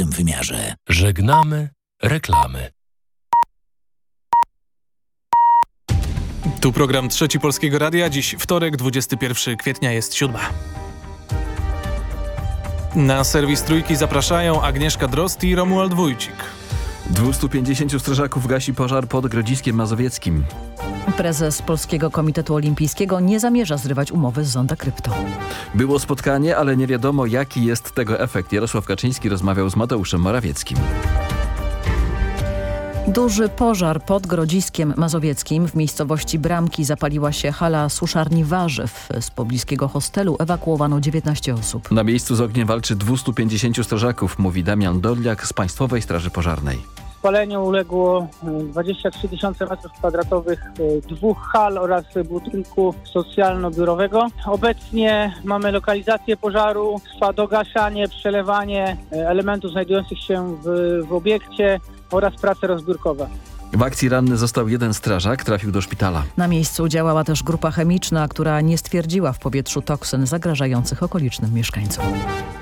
każdym wymiarze. Żegnamy reklamy. Tu program Trzeci Polskiego Radia. Dziś wtorek, 21 kwietnia jest siódma. Na serwis Trójki zapraszają Agnieszka Drost i Romuald Wójcik. 250 strażaków gasi pożar pod Grodziskiem Mazowieckim. Prezes Polskiego Komitetu Olimpijskiego nie zamierza zrywać umowy z Zonda Krypto. Było spotkanie, ale nie wiadomo jaki jest tego efekt. Jarosław Kaczyński rozmawiał z Mateuszem Morawieckim. Duży pożar pod Grodziskiem Mazowieckim w miejscowości Bramki zapaliła się hala suszarni warzyw. Z pobliskiego hostelu ewakuowano 19 osób. Na miejscu z ogniem walczy 250 strażaków, mówi Damian Dodliak z Państwowej Straży Pożarnej. Spaleniu uległo 23 tysiące metrów kwadratowych dwóch hal oraz budynku socjalno-biurowego. Obecnie mamy lokalizację pożaru, trwa dogaszanie, przelewanie elementów znajdujących się w, w obiekcie oraz prace rozbiórkowe. W akcji ranny został jeden strażak, trafił do szpitala. Na miejscu działała też grupa chemiczna, która nie stwierdziła w powietrzu toksyn zagrażających okolicznym mieszkańcom.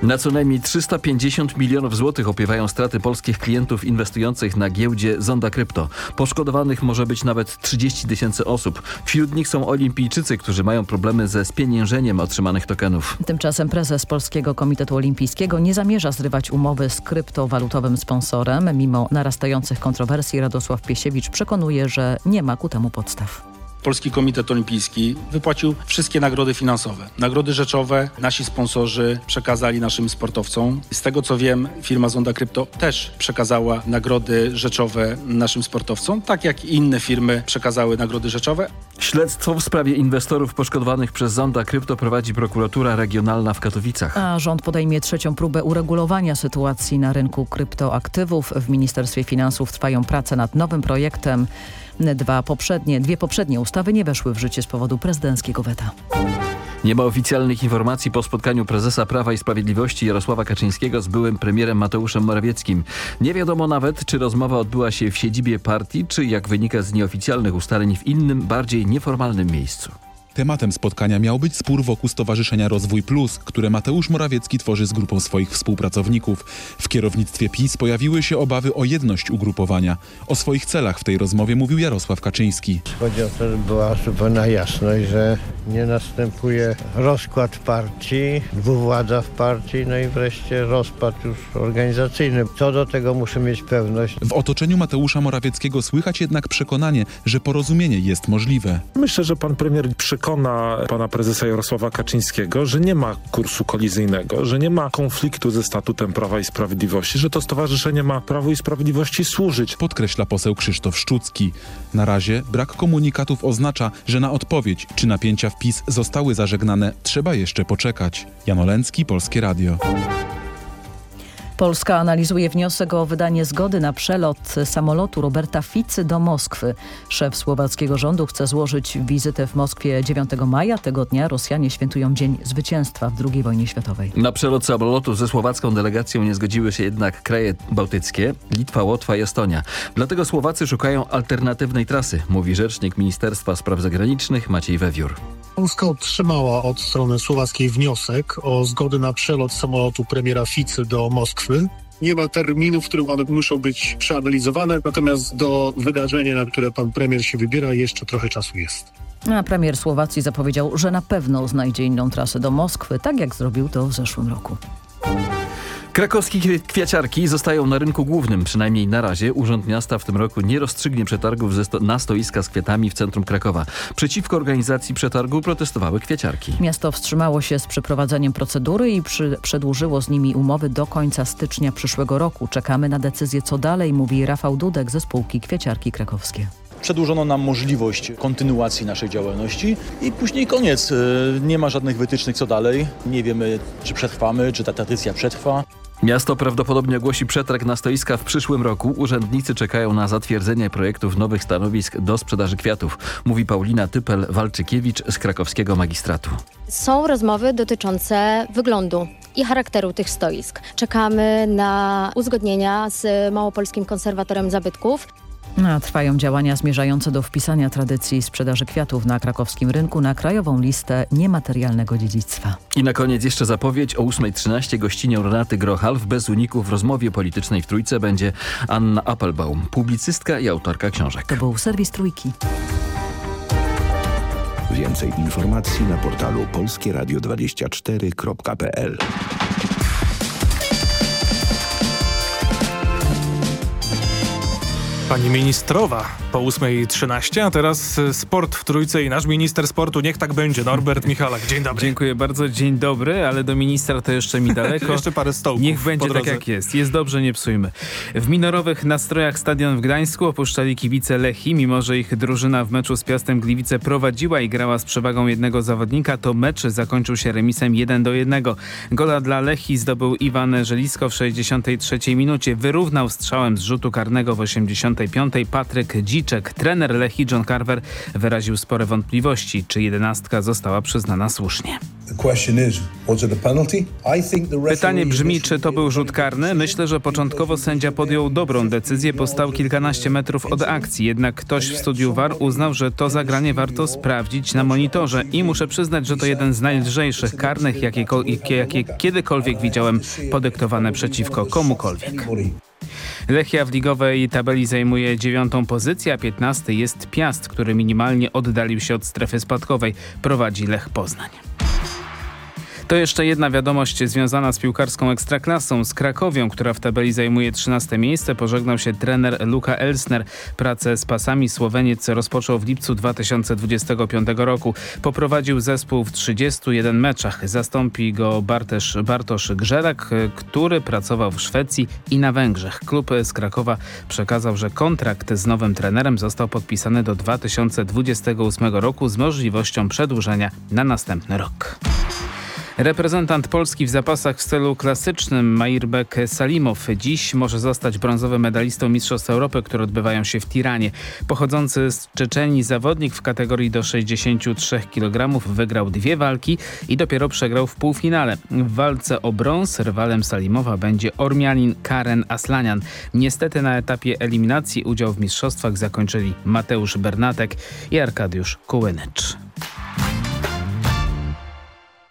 Na co najmniej 350 milionów złotych opiewają straty polskich klientów inwestujących na giełdzie Zonda Krypto. Poszkodowanych może być nawet 30 tysięcy osób. Wśród nich są olimpijczycy, którzy mają problemy ze spieniężeniem otrzymanych tokenów. Tymczasem prezes Polskiego Komitetu Olimpijskiego nie zamierza zrywać umowy z kryptowalutowym sponsorem. Mimo narastających kontrowersji Radosław Piesiewicz przekonuje, że nie ma ku temu podstaw. Polski Komitet Olimpijski wypłacił wszystkie nagrody finansowe. Nagrody rzeczowe nasi sponsorzy przekazali naszym sportowcom. Z tego co wiem, firma Zonda Krypto też przekazała nagrody rzeczowe naszym sportowcom, tak jak inne firmy przekazały nagrody rzeczowe. Śledztwo w sprawie inwestorów poszkodowanych przez Zonda Krypto prowadzi prokuratura regionalna w Katowicach. A rząd podejmie trzecią próbę uregulowania sytuacji na rynku kryptoaktywów. W Ministerstwie Finansów trwają prace nad nowym projektem. Dwa poprzednie, dwie poprzednie ustawy nie weszły w życie z powodu prezydenckiego weta. Nie ma oficjalnych informacji po spotkaniu prezesa Prawa i Sprawiedliwości Jarosława Kaczyńskiego z byłym premierem Mateuszem Morawieckim. Nie wiadomo nawet, czy rozmowa odbyła się w siedzibie partii, czy jak wynika z nieoficjalnych ustaleń w innym, bardziej nieformalnym miejscu. Tematem spotkania miał być spór wokół Stowarzyszenia Rozwój Plus, które Mateusz Morawiecki tworzy z grupą swoich współpracowników. W kierownictwie PiS pojawiły się obawy o jedność ugrupowania. O swoich celach w tej rozmowie mówił Jarosław Kaczyński. Chodzi o to, żeby była zupełna jasność, że nie następuje rozkład partii, dwuwładza w partii, no i wreszcie rozpad już organizacyjny. Co do tego muszę mieć pewność. W otoczeniu Mateusza Morawieckiego słychać jednak przekonanie, że porozumienie jest możliwe. Myślę, że pan premier przekona pana prezesa Jarosława Kaczyńskiego, że nie ma kursu kolizyjnego, że nie ma konfliktu ze statutem Prawa i Sprawiedliwości, że to stowarzyszenie ma Prawo i Sprawiedliwości służyć. Podkreśla poseł Krzysztof Szczucki. Na razie brak komunikatów oznacza, że na odpowiedź, czy napięcia w PiS zostały zażegnane, trzeba jeszcze poczekać. Jan Olencki, Polskie Radio. Polska analizuje wniosek o wydanie zgody na przelot samolotu Roberta Ficy do Moskwy. Szef słowackiego rządu chce złożyć wizytę w Moskwie 9 maja. Tego dnia Rosjanie świętują Dzień Zwycięstwa w II wojnie światowej. Na przelot samolotu ze słowacką delegacją nie zgodziły się jednak kraje bałtyckie, Litwa, Łotwa i Estonia. Dlatego Słowacy szukają alternatywnej trasy, mówi rzecznik Ministerstwa Spraw Zagranicznych Maciej Wewiór. Polska otrzymała od strony słowackiej wniosek o zgodę na przelot samolotu premiera Ficy do Moskwy. Nie ma terminów, w których one muszą być przeanalizowane, natomiast do wydarzenia, na które pan premier się wybiera, jeszcze trochę czasu jest. A premier Słowacji zapowiedział, że na pewno znajdzie inną trasę do Moskwy, tak jak zrobił to w zeszłym roku. Krakowskie kwiaciarki zostają na rynku głównym, przynajmniej na razie. Urząd Miasta w tym roku nie rozstrzygnie przetargów sto na stoiska z kwiatami w centrum Krakowa. Przeciwko organizacji przetargu protestowały kwiaciarki. Miasto wstrzymało się z przeprowadzeniem procedury i przy, przedłużyło z nimi umowy do końca stycznia przyszłego roku. Czekamy na decyzję co dalej, mówi Rafał Dudek ze spółki Kwiaciarki Krakowskie. Przedłużono nam możliwość kontynuacji naszej działalności i później koniec. Nie ma żadnych wytycznych co dalej. Nie wiemy, czy przetrwamy, czy ta tradycja przetrwa. Miasto prawdopodobnie ogłosi przetarg na stoiska w przyszłym roku. Urzędnicy czekają na zatwierdzenie projektów nowych stanowisk do sprzedaży kwiatów, mówi Paulina Typel-Walczykiewicz z krakowskiego magistratu. Są rozmowy dotyczące wyglądu i charakteru tych stoisk. Czekamy na uzgodnienia z Małopolskim Konserwatorem Zabytków. A trwają działania zmierzające do wpisania tradycji sprzedaży kwiatów na krakowskim rynku na krajową listę niematerialnego dziedzictwa. I na koniec jeszcze zapowiedź o 8.13 gościnią Renaty Grochal w Bez Uników w rozmowie politycznej w Trójce będzie Anna Appelbaum, publicystka i autorka książek. To był serwis Trójki. Więcej informacji na portalu polskieradio24.pl Pani ministrowa po 8.13, a teraz y, sport w trójce i nasz minister sportu, niech tak będzie, Norbert Michalak. Dzień dobry. Dziękuję bardzo, dzień dobry, ale do ministra to jeszcze mi daleko. jeszcze parę stołków Niech będzie tak jak jest, jest dobrze, nie psujmy. W minorowych nastrojach stadion w Gdańsku opuszczali kibice Lechi, mimo że ich drużyna w meczu z Piastem Gliwice prowadziła i grała z przewagą jednego zawodnika, to mecz zakończył się remisem 1 do 1. Gola dla Lechi zdobył Iwan Żelisko w 63 minucie, wyrównał strzałem z rzutu karnego w 85 Patryk Dziczek. Trener Lechi John Carver wyraził spore wątpliwości, czy jedenastka została przyznana słusznie. Pytanie brzmi, czy to był rzut karny? Myślę, że początkowo sędzia podjął dobrą decyzję, bo stał kilkanaście metrów od akcji. Jednak ktoś w studiu VAR uznał, że to zagranie warto sprawdzić na monitorze i muszę przyznać, że to jeden z najlżejszych karnych, jakie, jakie kiedykolwiek widziałem podyktowane przeciwko komukolwiek. Lechia w ligowej tabeli zajmuje dziewiątą pozycję, a 15 jest Piast, który minimalnie oddalił się od strefy spadkowej. Prowadzi Lech Poznań. To jeszcze jedna wiadomość związana z piłkarską ekstraklasą. Z Krakowią, która w tabeli zajmuje 13 miejsce, pożegnał się trener Luka Elsner. Pracę z pasami Słoweniec rozpoczął w lipcu 2025 roku. Poprowadził zespół w 31 meczach. Zastąpi go Bartosz, Bartosz Grzelak, który pracował w Szwecji i na Węgrzech. Klub z Krakowa przekazał, że kontrakt z nowym trenerem został podpisany do 2028 roku z możliwością przedłużenia na następny rok. Reprezentant Polski w zapasach w stylu klasycznym Mairbek Salimow dziś może zostać brązowym medalistą Mistrzostw Europy, które odbywają się w Tiranie. Pochodzący z Czeczenii zawodnik w kategorii do 63 kg wygrał dwie walki i dopiero przegrał w półfinale. W walce o brąz rywalem Salimowa będzie Ormianin Karen Aslanian. Niestety na etapie eliminacji udział w mistrzostwach zakończyli Mateusz Bernatek i Arkadiusz Kułynycz.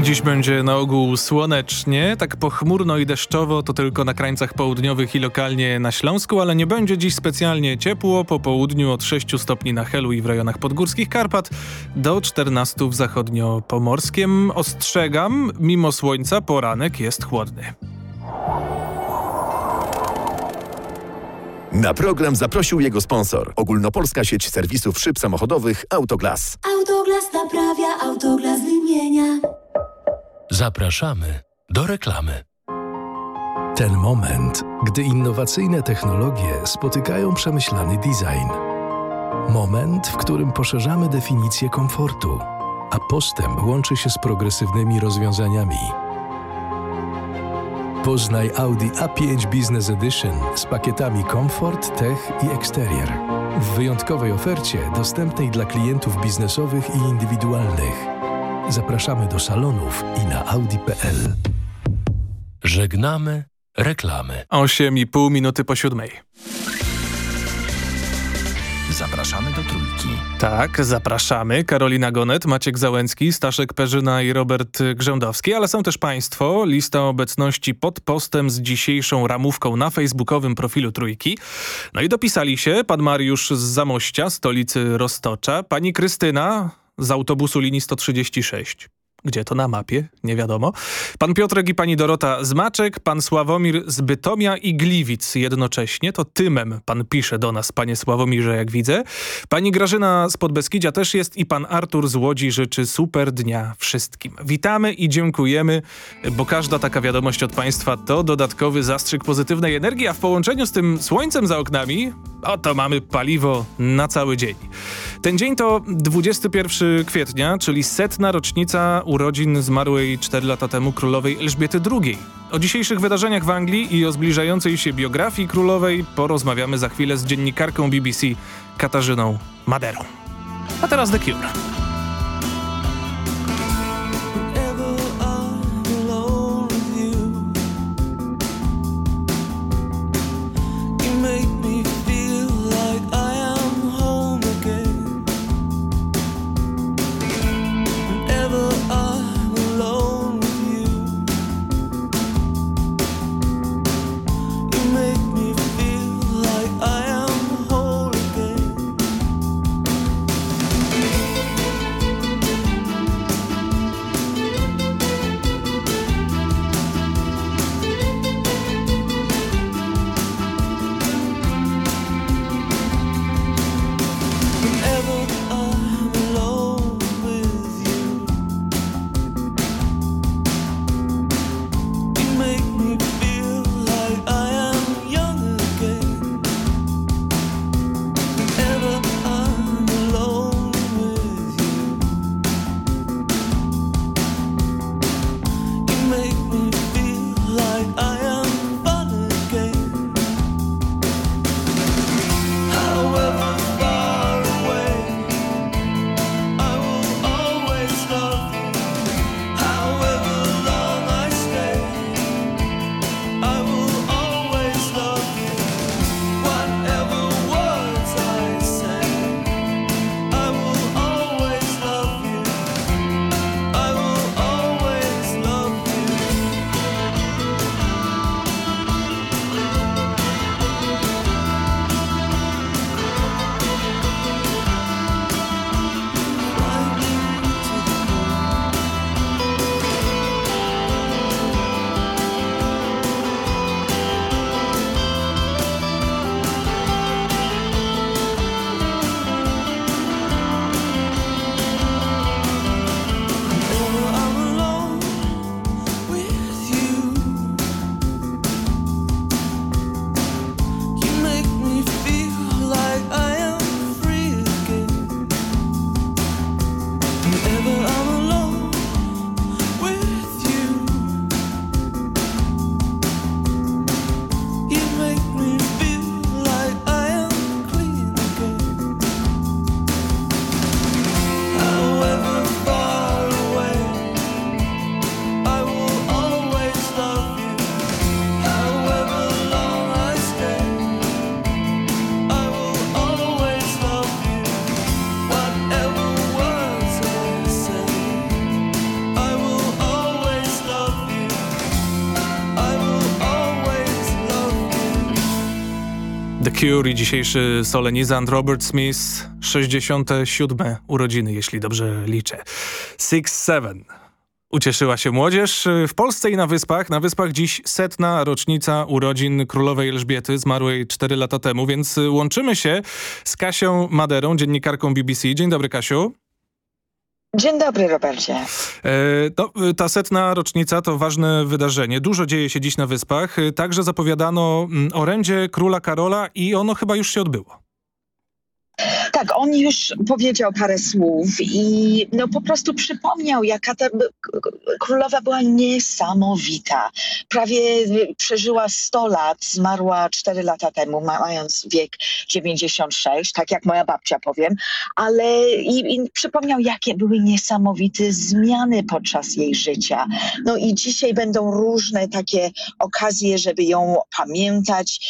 Dziś będzie na ogół słonecznie, tak pochmurno i deszczowo to tylko na krańcach południowych i lokalnie na Śląsku, ale nie będzie dziś specjalnie ciepło. Po południu od 6 stopni na Helu i w rejonach podgórskich Karpat do 14 w zachodnio-pomorskiem. Ostrzegam, mimo słońca poranek jest chłodny. Na program zaprosił jego sponsor. Ogólnopolska sieć serwisów szyb samochodowych Autoglas. Autoglas naprawia, Autoglas wymienia. Zapraszamy do reklamy. Ten moment, gdy innowacyjne technologie spotykają przemyślany design. Moment, w którym poszerzamy definicję komfortu, a postęp łączy się z progresywnymi rozwiązaniami. Poznaj Audi A5 Business Edition z pakietami Comfort, Tech i Exterior. W wyjątkowej ofercie dostępnej dla klientów biznesowych i indywidualnych. Zapraszamy do salonów i na audi.pl. Żegnamy reklamy. 8,5 minuty po siódmej. Zapraszamy do Trójki. Tak, zapraszamy. Karolina Gonet, Maciek Załęcki, Staszek Perzyna i Robert Grzędowski, ale są też Państwo. Lista obecności pod postem z dzisiejszą ramówką na facebookowym profilu Trójki. No i dopisali się pan Mariusz z Zamościa, stolicy Roztocza, pani Krystyna z autobusu linii 136. Gdzie to na mapie? Nie wiadomo. Pan Piotrek i pani Dorota z Maczek, pan Sławomir z Bytomia i Gliwic jednocześnie. To tymem pan pisze do nas, panie Sławomirze, jak widzę. Pani Grażyna z Podbeskidzia też jest i pan Artur z Łodzi życzy super dnia wszystkim. Witamy i dziękujemy, bo każda taka wiadomość od państwa to dodatkowy zastrzyk pozytywnej energii, a w połączeniu z tym słońcem za oknami, oto mamy paliwo na cały dzień. Ten dzień to 21 kwietnia, czyli setna rocznica urodzin zmarłej 4 lata temu królowej Elżbiety II. O dzisiejszych wydarzeniach w Anglii i o zbliżającej się biografii królowej porozmawiamy za chwilę z dziennikarką BBC Katarzyną Maderą. A teraz The Cure. Cure i dzisiejszy solenizant Robert Smith, 67 urodziny, jeśli dobrze liczę. Six Seven. Ucieszyła się młodzież w Polsce i na Wyspach. Na Wyspach dziś setna rocznica urodzin królowej Elżbiety, zmarłej 4 lata temu, więc łączymy się z Kasią Maderą, dziennikarką BBC. Dzień dobry, Kasiu. Dzień dobry, Robercie. E, no, ta setna rocznica to ważne wydarzenie. Dużo dzieje się dziś na Wyspach. Także zapowiadano mm, orędzie króla Karola i ono chyba już się odbyło. Tak, on już powiedział parę słów i no po prostu przypomniał, jaka ta królowa była niesamowita. Prawie przeżyła 100 lat, zmarła 4 lata temu, mając wiek 96, tak jak moja babcia powiem, ale i, i przypomniał, jakie były niesamowite zmiany podczas jej życia. No i dzisiaj będą różne takie okazje, żeby ją pamiętać.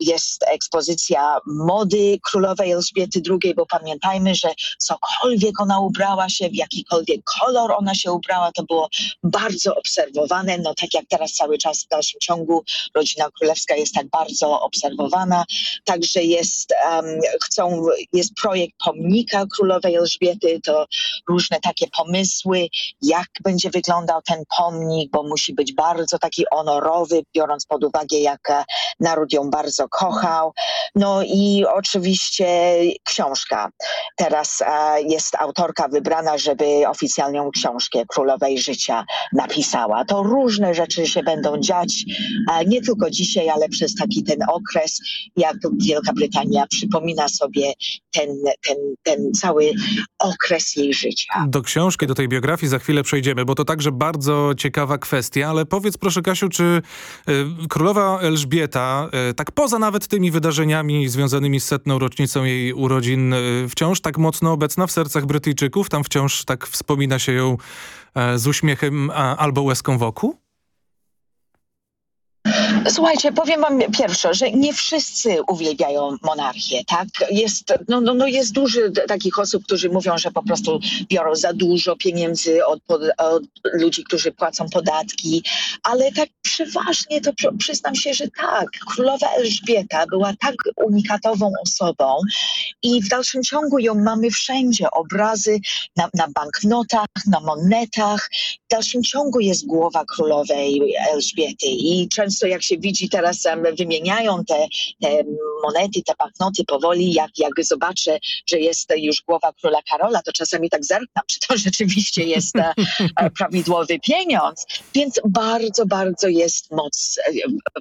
Jest ekspozycja mody królowej Elżbiety II, bo pamiętajmy, że cokolwiek ona ubrała się, w jakikolwiek kolor ona się ubrała, to było bardzo obserwowane. No tak jak teraz cały czas w dalszym ciągu rodzina królewska jest tak bardzo obserwowana. Także jest, um, chcą, jest projekt pomnika królowej Elżbiety, to różne takie pomysły, jak będzie wyglądał ten pomnik, bo musi być bardzo taki honorowy, biorąc pod uwagę, jak e, naród ją bardzo kochał. No i oczywiście książka. Teraz e, jest autorka wybrana, żeby oficjalną książkę Królowej Życia napisała. To różne rzeczy się będą dziać, e, nie tylko dzisiaj, ale przez taki ten okres, jak Wielka Brytania przypomina sobie ten, ten, ten cały okres jej życia. Do książki, do tej biografii za chwilę przejdziemy, bo to także bardzo ciekawa kwestia, ale powiedz proszę Kasiu, czy y, królowa Elżbieta, tak poza nawet tymi wydarzeniami związanymi z setną rocznicą jej urodzin, y, wciąż tak mocno obecna w sercach Brytyjczyków? Tam wciąż tak wspomina się ją e, z uśmiechem albo łezką wokół? Słuchajcie, powiem wam pierwsze, że nie wszyscy uwielbiają monarchię, tak? Jest, no, no, no jest dużo takich osób, którzy mówią, że po prostu biorą za dużo pieniędzy od, od ludzi, którzy płacą podatki, ale tak przeważnie to przyznam się, że tak. Królowa Elżbieta była tak unikatową osobą i w dalszym ciągu ją mamy wszędzie. Obrazy na, na banknotach, na monetach. W dalszym ciągu jest głowa królowej Elżbiety i często jak się widzi teraz, wymieniają te, te monety, te banknoty powoli, jak, jak zobaczę, że jest już głowa króla Karola, to czasami tak zerknam, czy to rzeczywiście jest e, e, prawidłowy pieniądz. Więc bardzo, bardzo jest moc e,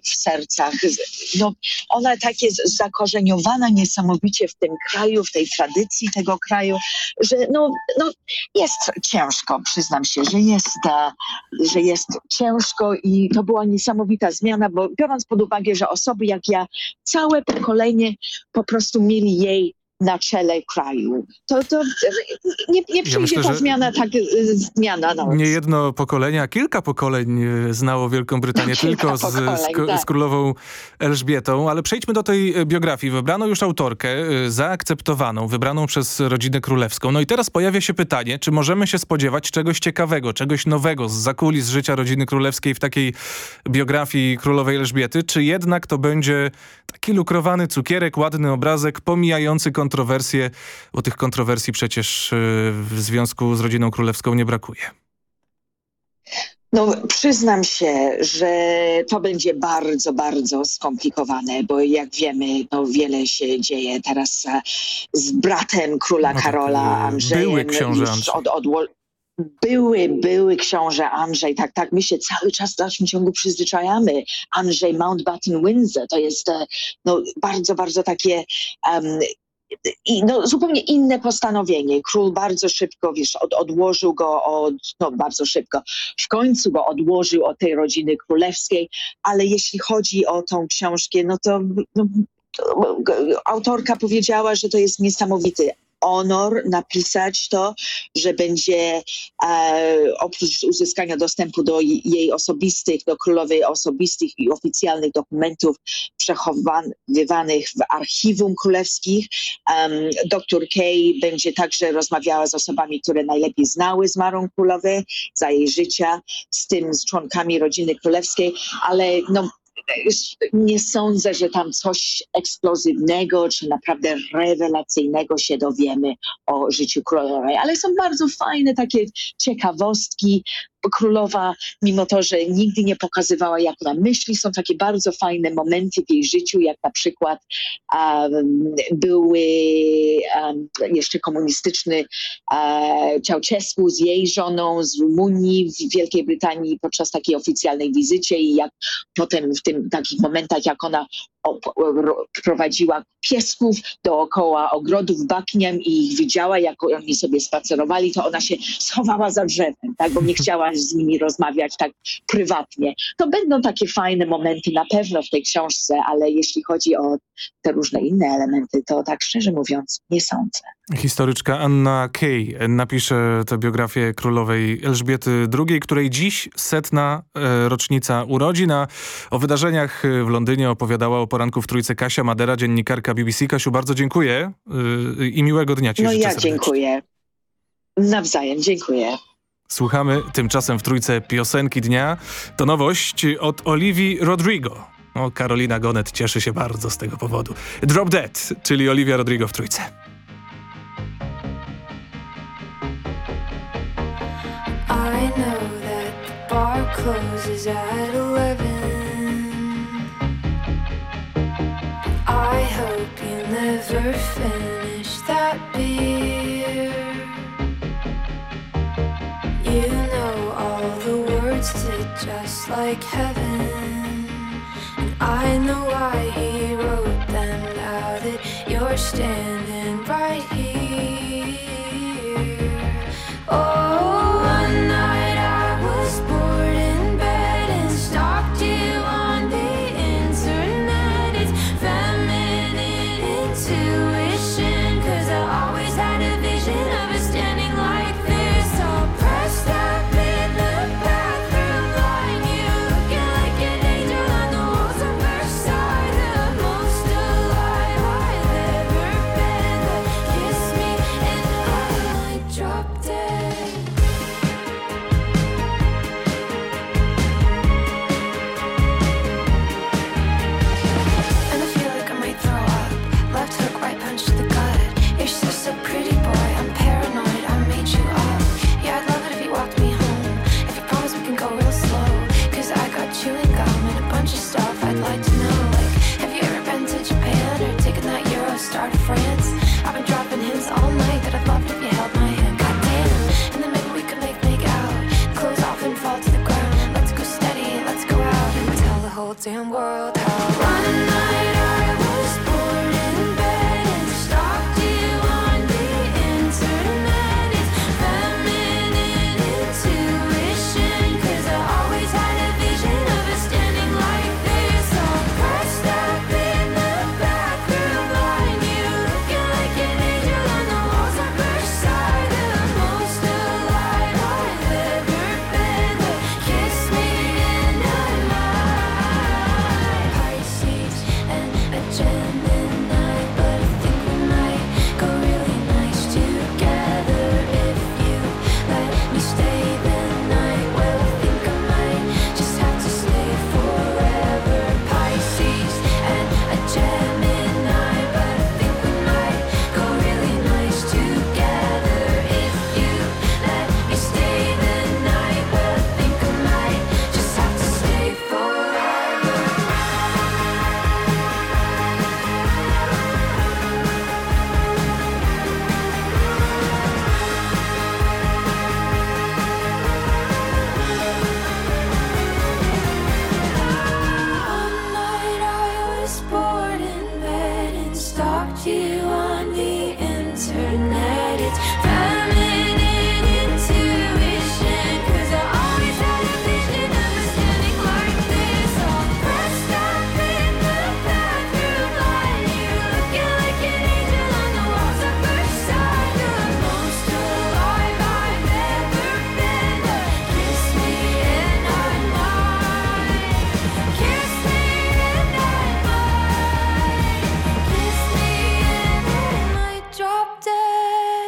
w sercach. No, ona tak jest zakorzeniowana niesamowicie w tym kraju, w tej tradycji tego kraju, że no, no jest ciężko, przyznam się, że jest, że jest ciężko i to była niesamowita zmiana, bo biorąc pod uwagę, że osoby jak ja, całe pokolenie po prostu mieli jej na czele kraju. To, to nie, nie przyjdzie ja myślę, ta zmiana tak zmiana. No. Nie jedno pokolenie, a kilka pokoleń e, znało Wielką Brytanię tylko z, pokoleń, z, tak. z, królową Elżbietą, ale przejdźmy do tej e, biografii. Wybrano już autorkę e, zaakceptowaną, wybraną przez rodzinę królewską. No i teraz pojawia się pytanie, czy możemy się spodziewać czegoś ciekawego, czegoś nowego z zakulis życia rodziny królewskiej w takiej biografii królowej Elżbiety, czy jednak to będzie taki lukrowany cukierek, ładny obrazek, pomijający kontrolę kontrowersje, bo tych kontrowersji przecież y, w związku z rodziną królewską nie brakuje. No, przyznam się, że to będzie bardzo, bardzo skomplikowane, bo jak wiemy, no, wiele się dzieje teraz z bratem króla no tak, Karola, Andrzejem. Były książę Andrzej. Od, od, były, były książę Andrzej, tak, tak, my się cały czas w dalszym ciągu przyzwyczajamy. Andrzej Mountbatten Windsor to jest e, no, bardzo, bardzo takie um, i no, zupełnie inne postanowienie. Król bardzo szybko, wiesz, od, odłożył go od, no bardzo szybko, w końcu go odłożył od tej rodziny królewskiej, ale jeśli chodzi o tą książkę, no to, no, to autorka powiedziała, że to jest niesamowity honor napisać to, że będzie e, oprócz uzyskania dostępu do jej osobistych, do królowej osobistych i oficjalnych dokumentów przechowywanych w archiwum królewskich, um, dr Kay będzie także rozmawiała z osobami, które najlepiej znały zmarłą królowę za jej życia, z tym z członkami rodziny królewskiej, ale no, nie sądzę, że tam coś eksplozywnego czy naprawdę rewelacyjnego się dowiemy o życiu królowej, ale są bardzo fajne takie ciekawostki, królowa, mimo to, że nigdy nie pokazywała, jak ona myśli, są takie bardzo fajne momenty w jej życiu, jak na przykład um, były um, jeszcze komunistyczny um, Ceausescu z jej żoną z Rumunii w Wielkiej Brytanii podczas takiej oficjalnej wizycie i jak potem w tym takich momentach, jak ona prowadziła piesków dookoła ogrodów Buckingham i ich widziała, jak oni sobie spacerowali, to ona się schowała za drzewem, tak, bo nie chciała z nimi rozmawiać tak prywatnie. To będą takie fajne momenty na pewno w tej książce, ale jeśli chodzi o te różne inne elementy, to tak szczerze mówiąc nie sądzę. Historyczka Anna Kay napisze tę biografię królowej Elżbiety II, której dziś setna e, rocznica urodzin, a o wydarzeniach w Londynie opowiadała o poranku w Trójce Kasia Madera, dziennikarka BBC. Kasiu, bardzo dziękuję e, i miłego dnia Ci No ja serdecznie. dziękuję. Nawzajem, dziękuję. Słuchamy tymczasem w Trójce piosenki dnia. To nowość od Oliwii Rodrigo. No, Karolina Gonet cieszy się bardzo z tego powodu. Drop Dead, czyli Olivia Rodrigo w Trójce. I know that the bar closes at 11 never finish that beer. You know all the words to just like heaven. And I know why he wrote them now that you're standing damn world how. One night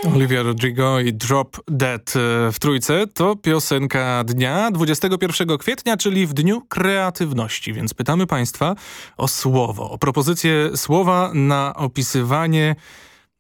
Olivia Rodrigo i Drop Dead e, w trójce to piosenka dnia 21 kwietnia, czyli w Dniu Kreatywności. Więc pytamy Państwa o słowo, o propozycję słowa na opisywanie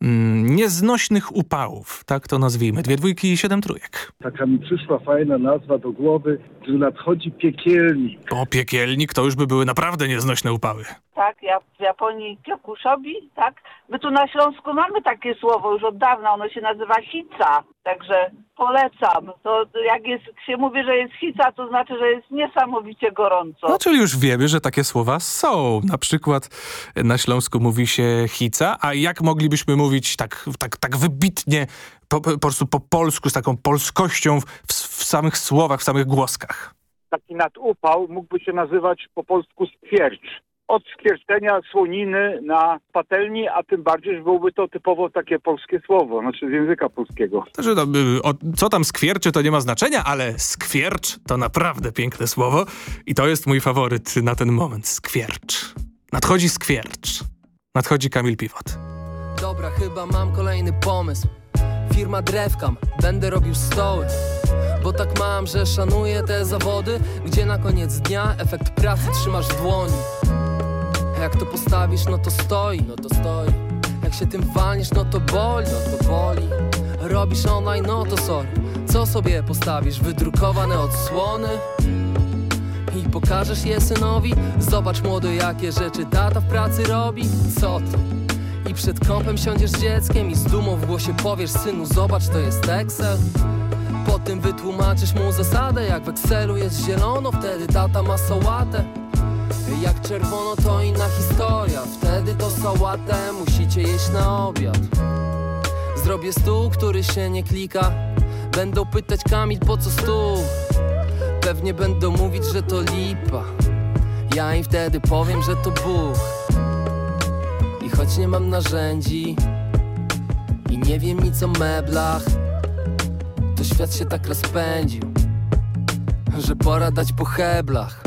mm, nieznośnych upałów. Tak to nazwijmy. Dwie dwójki i siedem trójek. Taka mi przyszła fajna nazwa do głowy, że nadchodzi piekielnik. O piekielnik to już by były naprawdę nieznośne upały. Tak, ja w Japonii kyokushobi, tak. My tu na Śląsku mamy takie słowo już od dawna, ono się nazywa hica, także polecam. To jak jest, się mówi, że jest hica, to znaczy, że jest niesamowicie gorąco. No, czyli już wiemy, że takie słowa są. Na przykład na Śląsku mówi się hica, a jak moglibyśmy mówić tak, tak, tak wybitnie, po, po prostu po polsku, z taką polskością w, w samych słowach, w samych głoskach? Taki nadupał mógłby się nazywać po polsku skwiercz. Od skwierczenia słoniny na patelni, a tym bardziej, że byłoby to typowo takie polskie słowo, znaczy z języka polskiego. Znaczy, o, co tam skwierczy, to nie ma znaczenia, ale skwiercz to naprawdę piękne słowo i to jest mój faworyt na ten moment. Skwiercz. Nadchodzi skwiercz. Nadchodzi Kamil Piwot. Dobra, chyba mam kolejny pomysł Firma Drewkam, będę robił stoły Bo tak mam, że szanuję te zawody Gdzie na koniec dnia efekt pracy trzymasz w dłoni Jak to postawisz, no to stoi, no to stoi. Jak się tym walniesz, no to boli, no to boli. Robisz online, no to sorry. Co sobie postawisz, wydrukowane odsłony? I pokażesz je synowi? Zobacz młody jakie rzeczy tata w pracy robi. Co ty? I przed kąpem siądziesz z dzieckiem I z dumą w głosie powiesz Synu zobacz to jest Excel. Potem wytłumaczysz mu zasadę Jak w Excelu jest zielono Wtedy tata ma sałatę Jak czerwono to inna historia. Wtedy to sałatę musicie jeść na obiad. Zrobię stół, który się nie klika. Będą pytać Kamil po co stół? Pewnie będą mówić, że to lipa. Ja im wtedy powiem, że to Bóg I choć nie mam narzędzi I nie wiem nic o meblach To świat się tak rozpędził Że pora dać po heblach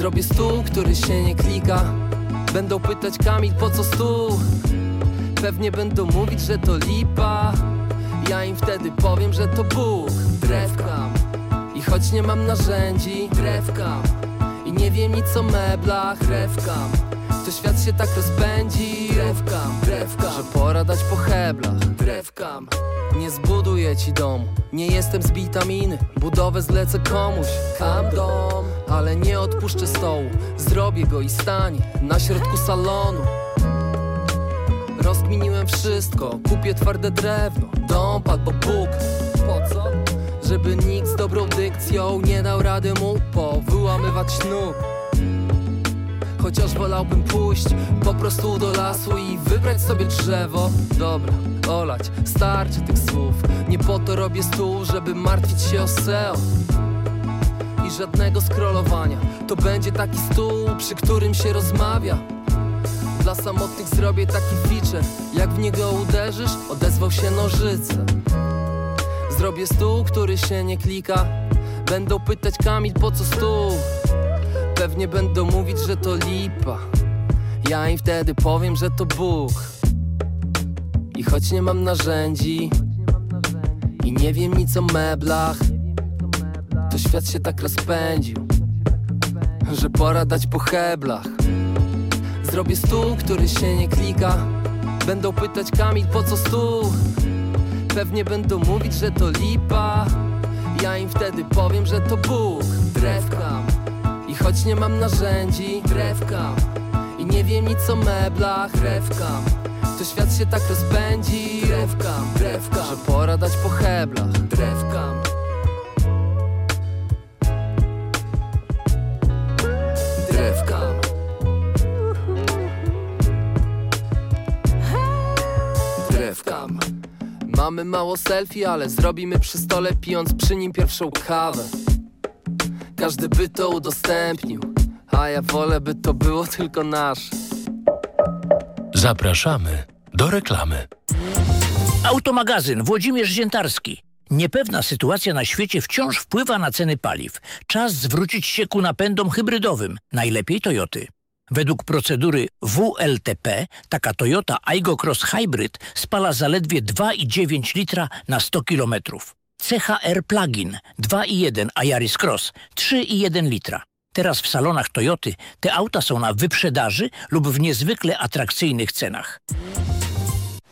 Zrobię stół, który się nie klika. Będą pytać Kamil po co stół? Pewnie będą mówić, że to lipa. Ja im wtedy powiem, że to Bóg. Drewkam I choć nie mam narzędzi Drewkam I nie wiem nic o meblach Drewkam To świat się tak rozpędzi. Drewkam, drewkam Że pora dać po heblach Drewkam Nie zbuduję ci domu. Nie jestem z witaminy. Budowę zlecę komuś. Kam dom Ale nie odpuszczę stołu. Zrobię go i stanie Na środku salonu. Rozkminiłem wszystko, kupię twarde drewno. Dom albo Bóg. Po co? Żeby nikt z dobrą dykcją nie dał rady mu powyłamywać nóg Chociaż wolałbym pójść po prostu do lasu i wybrać sobie drzewo. Dobra, olać, starczy tych słów. Nie po to robię stół, żeby martwić się o SEO Żadnego scrollowania. To będzie taki stół, przy którym się rozmawia. Dla samotnych zrobię taki feature. Jak w niego uderzysz, odezwał się nożyce. Zrobię stół, który się nie klika. Będą pytać Kamil po co stół? Pewnie będą mówić, że to lipa. Ja im wtedy powiem, że to Bóg. I choć nie mam narzędzi I nie wiem nic o meblach To świat się tak rozpędził Że pora dać po heblach. Zrobię stół, który się nie klika. Będą pytać Kamil po co stół? Pewnie będą mówić, że to lipa. Ja im wtedy powiem, że to Bóg. Drewkam I choć nie mam narzędzi Drewkam I nie wiem nic o meblach Drewkam To świat się tak rozpędzi. Drewkam, drewkam Że pora dać po heblach. Drewkam Mamy mało selfie, ale zrobimy przy stole pijąc przy nim pierwszą kawę Każdy by to udostępnił A ja wolę, by to było tylko nasze Zapraszamy do reklamy. Automagazyn Włodzimierz Ziętarski. Niepewna sytuacja na świecie wciąż wpływa na ceny paliw. Czas zwrócić się ku napędom hybrydowym, najlepiej Toyoty. Według procedury WLTP taka Toyota Aygo Cross Hybrid spala zaledwie 2,9 litra na 100 km. CHR Plug-in 2,1 a Yaris Cross 3,1 litra. Teraz w salonach Toyoty te auta są na wyprzedaży lub w niezwykle atrakcyjnych cenach.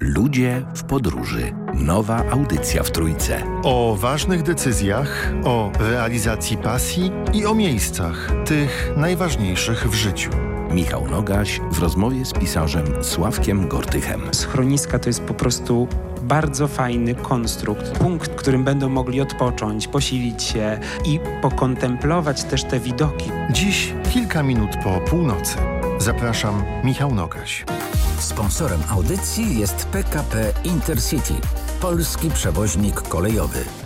Ludzie w podróży. Nowa audycja w Trójce. O ważnych decyzjach, o realizacji pasji i o miejscach, tych najważniejszych w życiu. Michał Nogaś w rozmowie z pisarzem Sławkiem Gortychem. Schroniska to jest po prostu bardzo fajny konstrukt. Punkt, w którym będą mogli odpocząć, posilić się i pokontemplować też te widoki. Dziś kilka minut po północy. Zapraszam, Michał Nogaś. Sponsorem audycji jest PKP Intercity, polski przewoźnik kolejowy.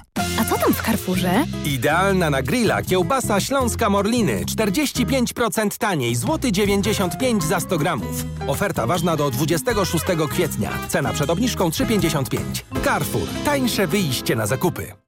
A co tam w Carrefourze? Idealna na grilla kiełbasa śląska Morliny. 45% taniej, złoty 95 za 100 gramów. Oferta ważna do 26 kwietnia. Cena przed obniżką 3,55. Carrefour. Tańsze wyjście na zakupy.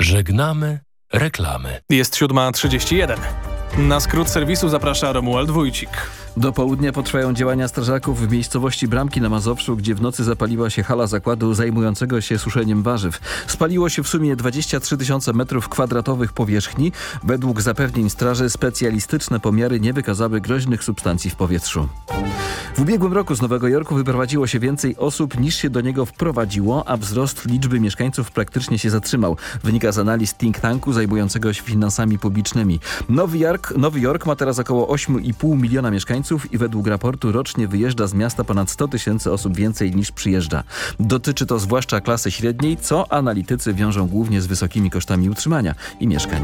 Żegnamy reklamy. Jest 7.31. Na skrót serwisu zaprasza Romuald Wójcik. Do południa potrwają działania strażaków w miejscowości Bramki na Mazowszu, gdzie w nocy zapaliła się hala zakładu zajmującego się suszeniem warzyw. Spaliło się w sumie 23 tysiące metrów kwadratowych powierzchni. Według zapewnień straży specjalistyczne pomiary nie wykazały groźnych substancji w powietrzu. W ubiegłym roku z Nowego Jorku wyprowadziło się więcej osób niż się do niego wprowadziło, a wzrost liczby mieszkańców praktycznie się zatrzymał. Wynika z analiz think tanku zajmującego się finansami publicznymi. Nowy Jork, Nowy Jork ma teraz około 8,5 miliona mieszkańców i według raportu rocznie wyjeżdża z miasta ponad 100 tysięcy osób więcej niż przyjeżdża. Dotyczy to zwłaszcza klasy średniej, co analitycy wiążą głównie z wysokimi kosztami utrzymania i mieszkań.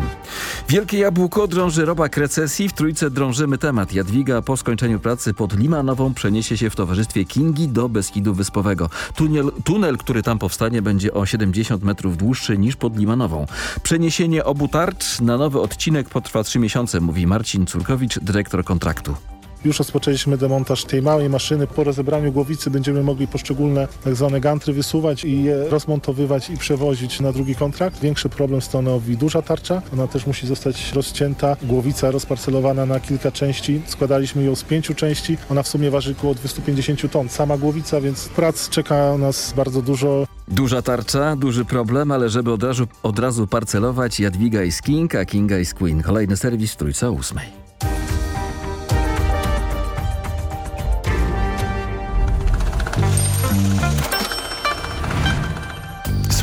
Wielkie jabłko drąży robak recesji. W trójce drążymy temat. Jadwiga po skończeniu pracy pod Limanową przeniesie się w towarzystwie Kingi do Beskidu Wyspowego. Tunel, tunel, który tam powstanie będzie o 70 metrów dłuższy niż pod Limanową. Przeniesienie obu tarcz na nowy odcinek potrwa 3 miesiące, mówi Marcin Córkowicz, dyrektor kontraktu. Już rozpoczęliśmy demontaż tej małej maszyny. Po rozebraniu głowicy będziemy mogli poszczególne tak zwane gantry wysuwać i je rozmontowywać i przewozić na drugi kontrakt. Większy problem stanowi duża tarcza. Ona też musi zostać rozcięta. Głowica rozparcelowana na kilka części. Składaliśmy ją z pięciu części. Ona w sumie waży około 250 ton. Sama głowica, więc prac czeka nas bardzo dużo. Duża tarcza, duży problem, ale żeby od razu, od razu parcelować Jadwiga jest King, a Kinga jest Queen. Kolejny serwis o ósmej.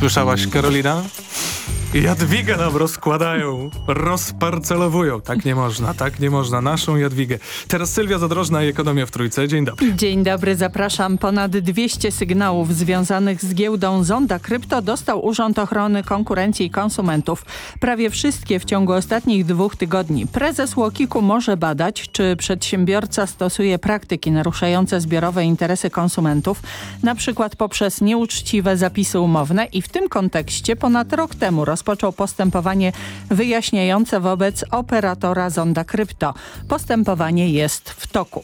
Słyszałaś, Karolina? Jadwigę nam rozkładają, rozparcelowują. Tak nie można, tak nie można. Naszą Jadwigę. Teraz Sylwia Zadrożna i Ekonomia w Trójce. Dzień dobry. Dzień dobry, zapraszam. Ponad 200 sygnałów związanych z giełdą Zonda Krypto dostał Urząd Ochrony Konkurencji i Konsumentów. Prawie wszystkie w ciągu ostatnich dwóch tygodni. Prezes Łokiku może badać, czy przedsiębiorca stosuje praktyki naruszające zbiorowe interesy konsumentów, na przykład poprzez nieuczciwe zapisy umowne i w tym kontekście ponad rok temu roz rozpoczął postępowanie wyjaśniające wobec operatora Zonda Krypto. Postępowanie jest w toku.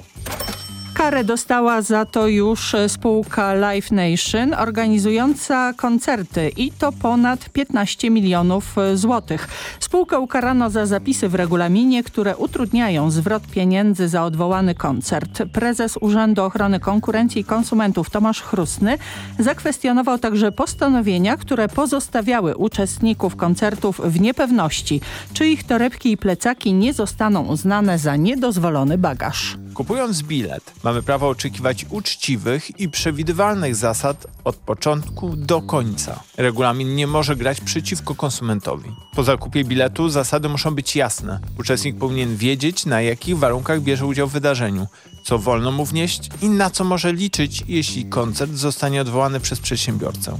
Karę dostała za to już spółka Live Nation organizująca koncerty i to ponad 15 milionów złotych. Spółkę ukarano za zapisy w regulaminie, które utrudniają zwrot pieniędzy za odwołany koncert. Prezes Urzędu Ochrony Konkurencji i Konsumentów Tomasz Chrustny zakwestionował także postanowienia, które pozostawiały uczestników koncertów w niepewności, czy ich torebki i plecaki nie zostaną uznane za niedozwolony bagaż. Kupując bilet, mamy prawo oczekiwać uczciwych i przewidywalnych zasad od początku do końca. Regulamin nie może grać przeciwko konsumentowi. Po zakupie biletu zasady muszą być jasne. Uczestnik powinien wiedzieć, na jakich warunkach bierze udział w wydarzeniu, co wolno mu wnieść i na co może liczyć, jeśli koncert zostanie odwołany przez przedsiębiorcę.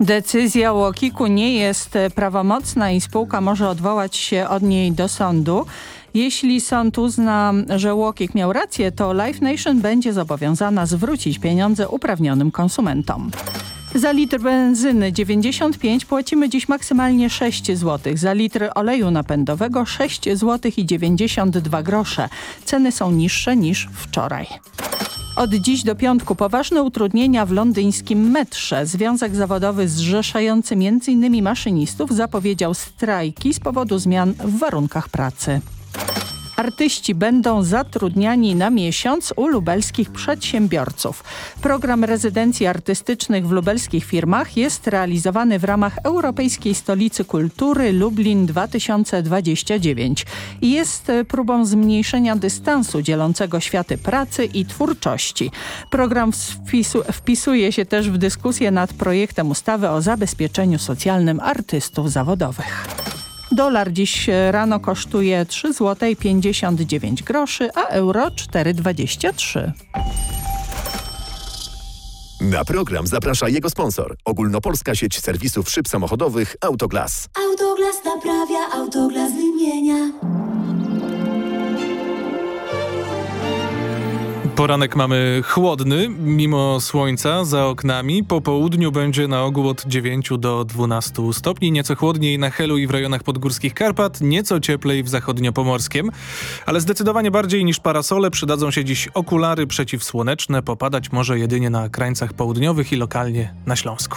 Decyzja Łokiku nie jest prawomocna i spółka może odwołać się od niej do sądu. Jeśli sąd uzna, że Łokik miał rację, to Life Nation będzie zobowiązana zwrócić pieniądze uprawnionym konsumentom. Za litr benzyny 95 płacimy dziś maksymalnie 6 zł. Za litr oleju napędowego 6 zł i 92 grosze. Ceny są niższe niż wczoraj. Od dziś do piątku poważne utrudnienia w londyńskim metrze. Związek zawodowy zrzeszający m.in. maszynistów zapowiedział strajki z powodu zmian w warunkach pracy. Artyści będą zatrudniani na miesiąc u lubelskich przedsiębiorców. Program rezydencji artystycznych w lubelskich firmach jest realizowany w ramach Europejskiej Stolicy Kultury Lublin 2029 i jest próbą zmniejszenia dystansu dzielącego światy pracy i twórczości. Program wpisu, wpisuje się też w dyskusję nad projektem ustawy o zabezpieczeniu socjalnym artystów zawodowych. Dolar dziś rano kosztuje 3 zł 59 groszy, a euro 4,23. Na program zaprasza jego sponsor. Ogólnopolska sieć serwisów szyb samochodowych Autoglas. Autoglas naprawia, Autoglas wymienia. Poranek mamy chłodny, mimo słońca za oknami. Po południu będzie na ogół od 9 do 12 stopni. Nieco chłodniej na Helu i w rejonach podgórskich Karpat, nieco cieplej w zachodniopomorskiem. Ale zdecydowanie bardziej niż parasole przydadzą się dziś okulary przeciwsłoneczne. Popadać może jedynie na krańcach południowych i lokalnie na Śląsku.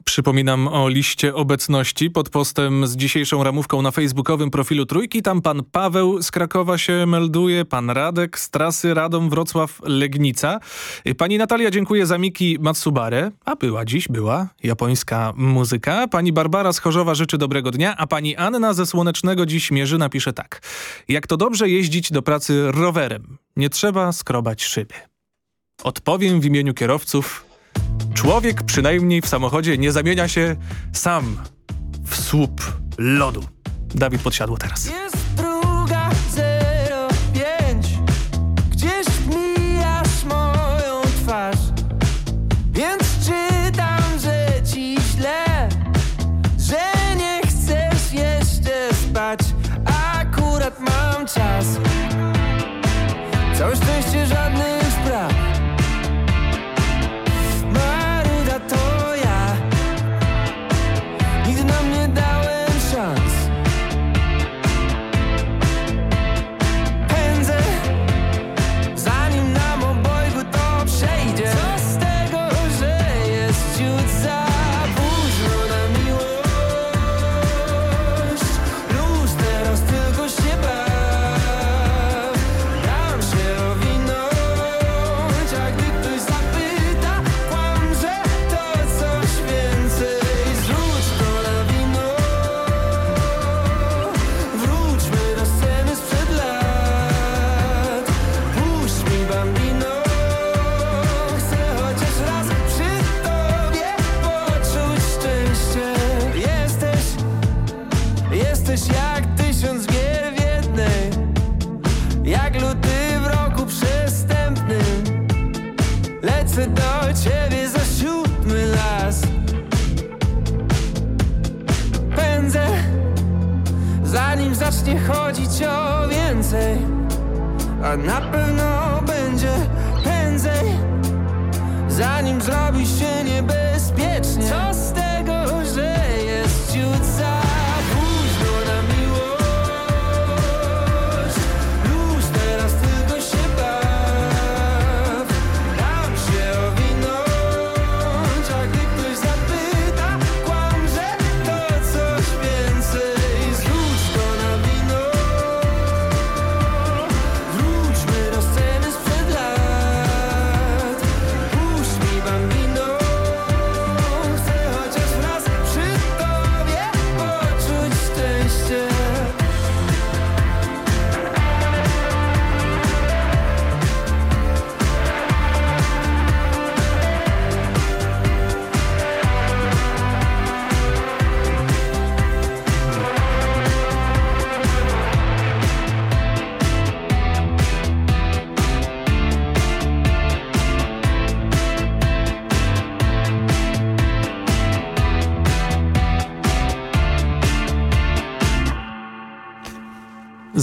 Przypominam o liście obecności pod postem z dzisiejszą ramówką na facebookowym profilu Trójki. Tam pan Paweł z Krakowa się melduje, pan Radek z trasy Radom Wrocław Legnica. Pani Natalia dziękuję za Miki Matsubare, a była dziś, była japońska muzyka. Pani Barbara z Chorzowa życzy dobrego dnia, a pani Anna ze Słonecznego dziś mierzy napisze tak. Jak to dobrze jeździć do pracy rowerem. Nie trzeba skrobać szyby. Odpowiem w imieniu kierowców Człowiek przynajmniej w samochodzie nie zamienia się sam w słup lodu. Dawid podsiadło teraz.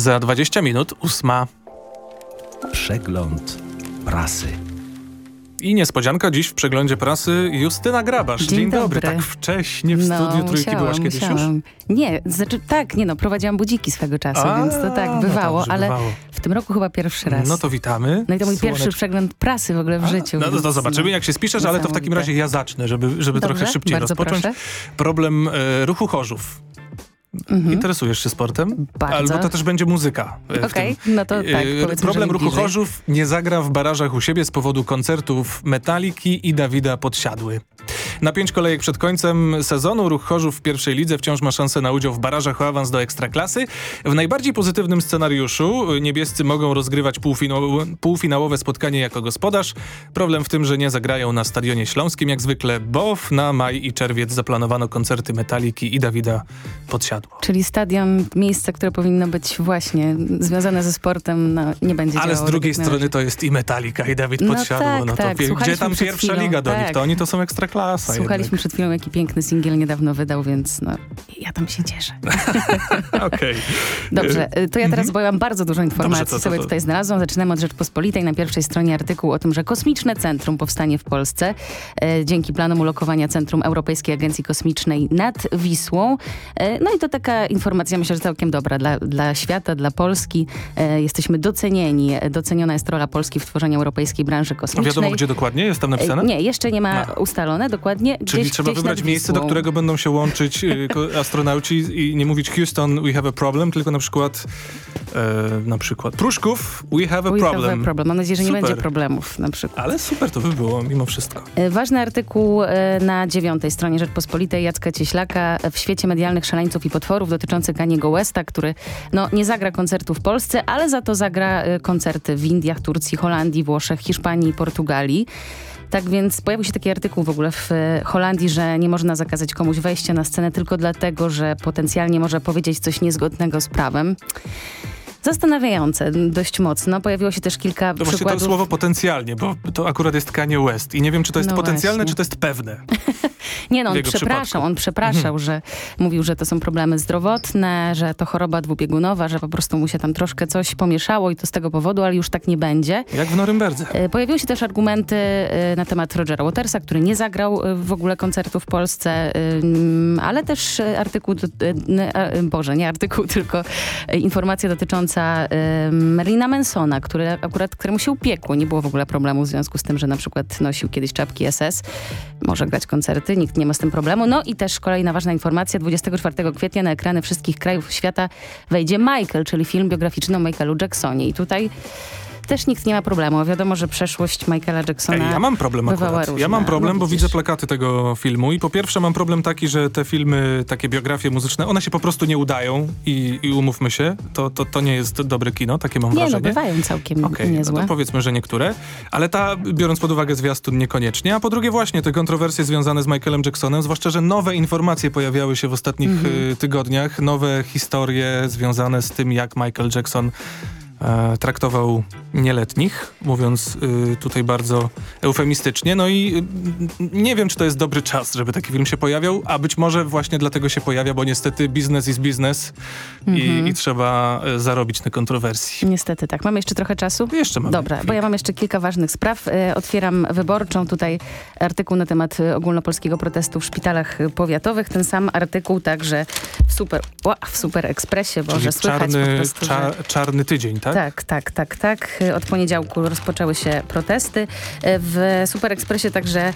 Za 20 minut ósma. Przegląd prasy. I niespodzianka dziś w przeglądzie prasy Justyna Grabasz. Dzień, Dzień dobry. dobry. Tak wcześnie w No, studiu trójki musiałam, byłaś kiedyś musiałam. już? Nie, znaczy tak, nie no, prowadziłam budziki swego czasu, A, więc to tak, no bywało, dobrze, ale bywało. w tym roku chyba pierwszy raz. No to witamy. No i to mój Słonecz- pierwszy przegląd prasy w ogóle w życiu. No to, to więc, zobaczymy, no, jak się spiszesz, ale to w takim razie ja zacznę, żeby, żeby Dobrze, trochę szybciej rozpocząć. proszę. Problem e, ruchu Chorzów. Interesujesz się sportem? Mhm. Bardzo. Albo to też będzie muzyka. e, Okej, tym. no to tak, E, powiedzmy, Problem ruchu bliżej. Chorzów nie zagra w barażach u siebie z powodu koncertów Metaliki i Dawida Podsiadły. Na pięć kolejek przed końcem sezonu ruch Chorzów w pierwszej lidze wciąż ma szansę na udział w barażach o awans do Ekstraklasy. W najbardziej pozytywnym scenariuszu niebiescy mogą rozgrywać półfinałowe, półfinałowe spotkanie jako gospodarz. Problem w tym, że nie zagrają na Stadionie Śląskim jak zwykle, bo na maj i czerwiec zaplanowano koncerty Metaliki i Dawida Podsiadło. Czyli stadion, miejsce, które powinno być właśnie związane ze sportem, no, nie będzie Ale z drugiej tak strony to jest i Metallica i Dawid No Podsiadło. tak, no to tak. gdzie tam pierwsza chwilą, liga do nich? tak. To oni to są Ekstraklasa Słuchaliśmy jednak. przed chwilą, jaki piękny singiel niedawno wydał, więc no, ja tam się cieszę. Okej. Dobrze, y, to ja teraz, mam bardzo dużo informacji Dobrze, to- to- sobie tutaj znalazłam. Zaczynamy od Rzeczpospolitej. Na pierwszej stronie artykuł o tym, że kosmiczne centrum powstanie w Polsce e, dzięki planom ulokowania Centrum Europejskiej Agencji Kosmicznej nad Wisłą. E, no i to taka informacja, myślę, że całkiem dobra dla, dla świata, dla Polski. E, jesteśmy docenieni. Doceniona jest rola Polski w tworzeniu europejskiej branży A kosmicznej. wiadomo, gdzie dokładnie jest tam napisane? E, Nie, jeszcze nie ma ustalone dokładnie. Czyli gdzieś, trzeba gdzieś wybrać miejsce, do którego będą się łączyć y, astronauci i nie mówić Houston, we have a problem, tylko na przykład e, na przykład Pruszków, we have a We problem. have a problem. Mam nadzieję, że nie Super. będzie problemów na przykład. Ale super to by było mimo wszystko. E, Ważny artykuł e, na dziewiątej stronie Rzeczpospolitej Jacka Cieślaka w świecie medialnych szaleńców i potworów dotyczący Kaniego Westa, który no, nie zagra koncertu w Polsce, ale za to zagra e, koncerty w Indiach, Turcji, Holandii, Włoszech, Hiszpanii i Portugalii. Tak więc pojawił się taki artykuł w ogóle w e, Holandii, że nie można zakazać komuś wejścia na scenę tylko dlatego, że potencjalnie może powiedzieć coś niezgodnego z prawem. Zastanawiające dość mocno. Pojawiło się też kilka To właśnie to przykładów. słowo potencjalnie, bo to akurat jest Kanye West i nie wiem, czy to jest No potencjalne, właśnie. czy to jest pewne. Nie no, on przepraszał, on przepraszał, Mhm. że mówił, że to są problemy zdrowotne, że to choroba dwubiegunowa, że po prostu mu się tam troszkę coś pomieszało i to z tego powodu, ale już tak nie będzie. Jak w Norymberdze. E, Pojawiły się też argumenty e, na temat Rogera Watersa, który nie zagrał e, w ogóle koncertu w Polsce, ale też artykuł, Boże, nie artykuł, tylko e, informacja dotycząca e, Merlina Mansona, który akurat, któremu się upiekło. Nie było w ogóle problemu w związku z tym, że na przykład nosił kiedyś czapki SS. Może grać koncerty, nikt nie ma z tym problemu. No i też kolejna ważna informacja, 24 kwietnia na ekrany wszystkich krajów świata wejdzie Michael, czyli film biograficzny o Michaelu Jacksonie. I tutaj też nikt nie ma problemu. Wiadomo, że przeszłość Michaela Jacksona Ej, ja mam problem akurat. różna. Ja mam problem, no, bo widzę plakaty tego filmu i po pierwsze mam problem taki, że te filmy, takie biografie muzyczne, one się po prostu nie udają i, i umówmy się, to, to, to nie jest dobre kino, takie mam Nie, no wrażenie. bywają całkiem Okej, niezłe. no powiedzmy, że niektóre, ale ta, biorąc pod uwagę zwiastun, niekoniecznie. A po drugie właśnie te kontrowersje związane z Michaelem Jacksonem, zwłaszcza, że nowe informacje pojawiały się w ostatnich Mhm. y, tygodniach, nowe historie związane z tym, jak Michael Jackson traktował nieletnich, mówiąc y, tutaj bardzo eufemistycznie. No i y, nie wiem, czy to jest dobry czas, żeby taki film się pojawiał, a być może właśnie dlatego się pojawia, bo niestety biznes is biznes Mhm. i, i trzeba y, zarobić na kontrowersji. Niestety tak. Mamy jeszcze trochę czasu? Jeszcze mamy. Dobra, bo ja mam jeszcze kilka ważnych spraw. E, Otwieram wyborczą. Tutaj artykuł na temat e, ogólnopolskiego protestu w szpitalach e, powiatowych. Ten sam artykuł także Super, w super Ekspresie, bo że słychać po czarny, prostu, że... cza, czarny tydzień, tak? Tak, tak, tak, tak. Od poniedziałku rozpoczęły się protesty. W Super Expressie także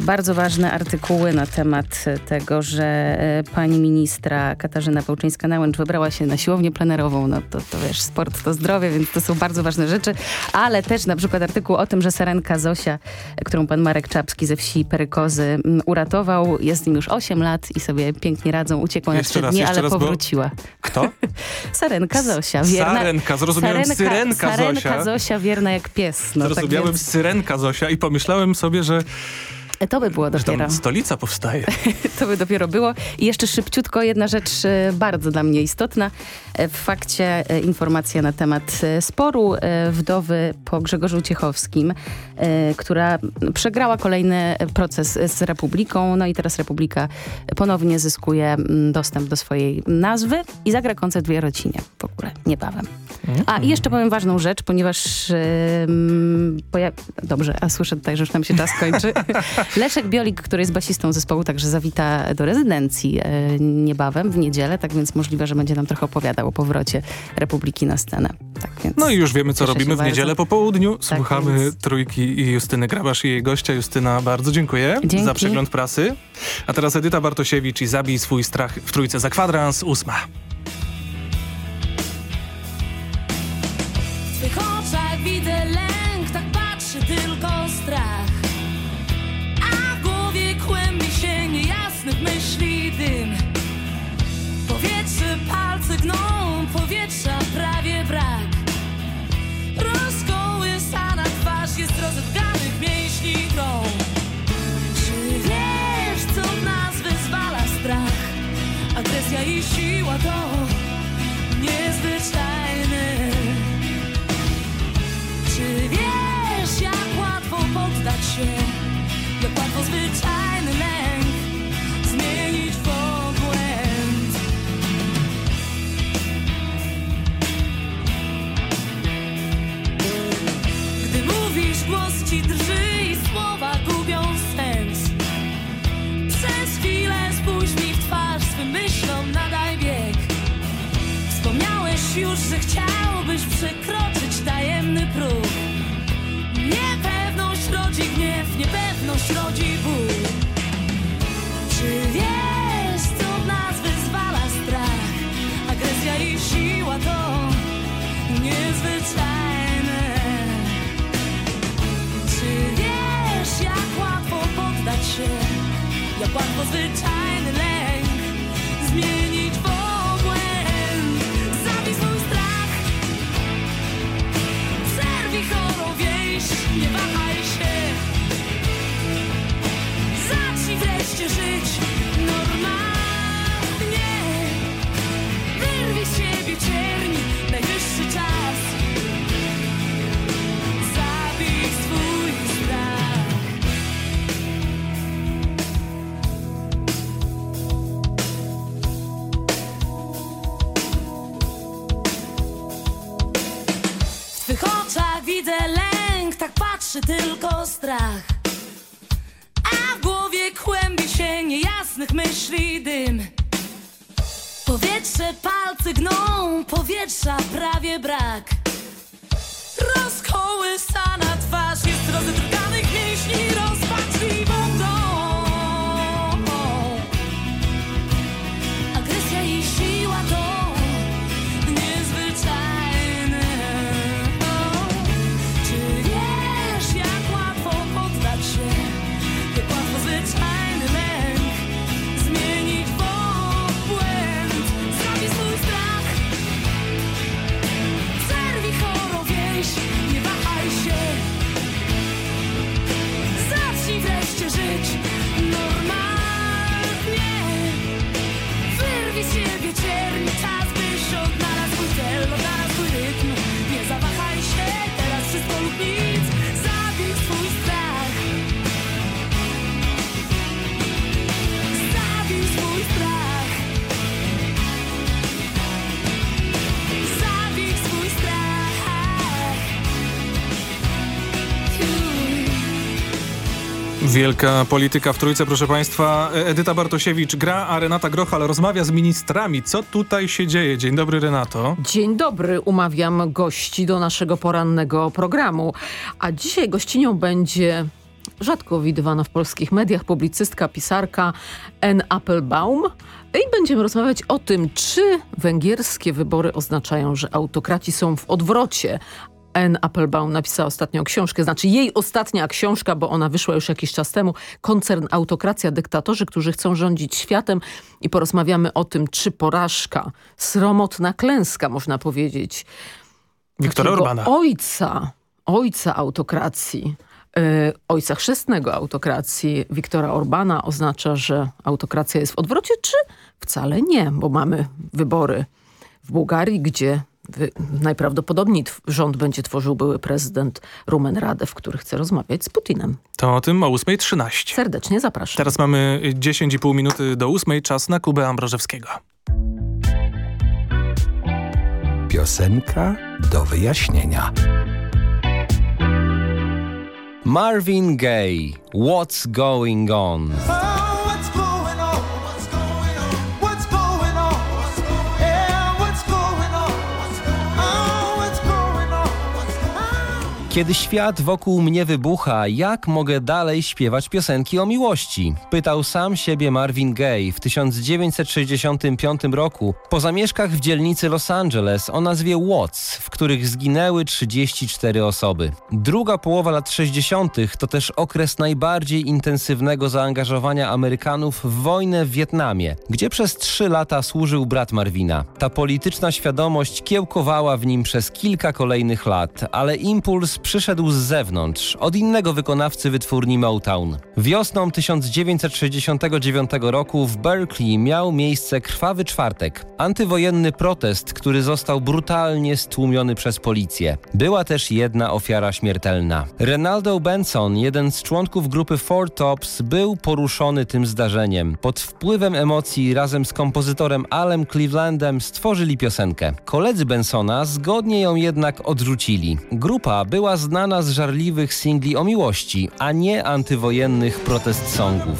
bardzo ważne artykuły na temat tego, że e, pani ministra Katarzyna Pełczyńska-Nałęcz wybrała się na siłownię plenerową. No to, to wiesz, sport to zdrowie, więc to są bardzo ważne rzeczy. Ale też na przykład artykuł o tym, że Sarenka Zosia, którą pan Marek Czapski ze wsi Perykozy mm, uratował, jest nim już 8 lat i sobie pięknie radzą. Uciekła na Jeszcze 3 raz, dni, ale powróciła. Kto? Sarenka Zosia. Wierna, Sarenka, zrozumiałem syrenka Sarenka Zosia. Zosia, wierna jak pies. No, tak Zrozumiałem więc syrenka Zosia i pomyślałem sobie, że to by było dopiero. stolica powstaje. To by dopiero było. I jeszcze szybciutko jedna rzecz e, bardzo dla mnie istotna. W fakcie e, informacja na temat e, sporu e, wdowy po Grzegorzu Ciechowskim, która przegrała kolejny proces z Republiką. No i teraz Republika ponownie zyskuje mm, dostęp do swojej nazwy i zagra koncert w Jarocinie w ogóle niebawem. A i jeszcze powiem ważną rzecz, ponieważ poja- dobrze, a słyszę tutaj, że już nam się czas kończy. Leszek Biolik, który jest basistą zespołu, także zawita do rezydencji e, niebawem, w niedzielę, tak więc możliwe, że będzie nam trochę opowiadał o powrocie Republiki na scenę. Tak więc No i już wiemy, co robimy w niedzielę po południu. Tak Słuchamy więc. Trójki i Justyny Grabasz i jej gościa. Justyna, bardzo dziękuję Dzięki. za przegląd prasy. A teraz Edyta Bartosiewicz i Zabij swój strach w Trójce za kwadrans, ósma. Już, że chciałbyś przekroczyć tajemny próg. Niepewność rodzi gniew, niepewność rodzi ból. Czy wiesz, co w nas wyzwala strach? Agresja i siła to niezwyczajne. Czy wiesz, jak łatwo poddać się? Jak łatwo zwyczajny lęk strach. A w głowie kłębi się niejasnych myśli dym. Powietrze, palce gną, powietrza prawie brak. Wielka polityka w Trójce, proszę Państwa. Edyta Bartosiewicz gra, a Renata Grochal rozmawia z ministrami. Co tutaj się dzieje? Dzień dobry, Renato. Dzień dobry, umawiam gości do naszego porannego programu. A dzisiaj gościnią będzie rzadko widywana w polskich mediach publicystka, pisarka N. Applebaum. I będziemy rozmawiać o tym, czy węgierskie wybory oznaczają, że autokraci są w odwrocie. N. Applebaum napisała ostatnią książkę, znaczy jej ostatnia książka, bo ona wyszła już jakiś czas temu, Koncern Autokracja, dyktatorzy, którzy chcą rządzić światem i porozmawiamy o tym, czy porażka, sromotna klęska, można powiedzieć, Wiktora Orbana. ojca, ojca autokracji, e, ojca chrzestnego autokracji Wiktora Orbana oznacza, że autokracja jest w odwrocie, czy wcale nie, bo mamy wybory w Bułgarii, gdzie najprawdopodobniej rząd będzie tworzył były prezydent Rumen Radew, który chce rozmawiać z Putinem. To o tym o 8.13. Serdecznie zapraszam. Teraz mamy 10,5 minuty do 8. Czas na Kubę Ambrożewskiego. Piosenka do wyjaśnienia. Marvin Gaye, What's Going On? Kiedy świat wokół mnie wybucha, jak mogę dalej śpiewać piosenki o miłości? Pytał sam siebie Marvin Gaye w 1965 roku po zamieszkach w dzielnicy Los Angeles o nazwie Watts, w których zginęły 34 osoby. Druga połowa lat 60. to też okres najbardziej intensywnego zaangażowania Amerykanów w wojnę w Wietnamie, gdzie przez trzy lata służył brat Marvina. Ta polityczna świadomość kiełkowała w nim przez kilka kolejnych lat, ale impuls przyszedł z zewnątrz, od innego wykonawcy wytwórni Motown. Wiosną 1969 roku w Berkeley miał miejsce krwawy czwartek, antywojenny protest, który został brutalnie stłumiony przez policję. Była też jedna ofiara śmiertelna. Renaldo Benson, jeden z członków grupy Four Tops, był poruszony tym zdarzeniem. Pod wpływem emocji razem z kompozytorem Alem Clevelandem stworzyli piosenkę. Koledzy Bensona zgodnie ją jednak odrzucili. Grupa była znana z żarliwych singli o miłości, a nie antywojennych protest songów.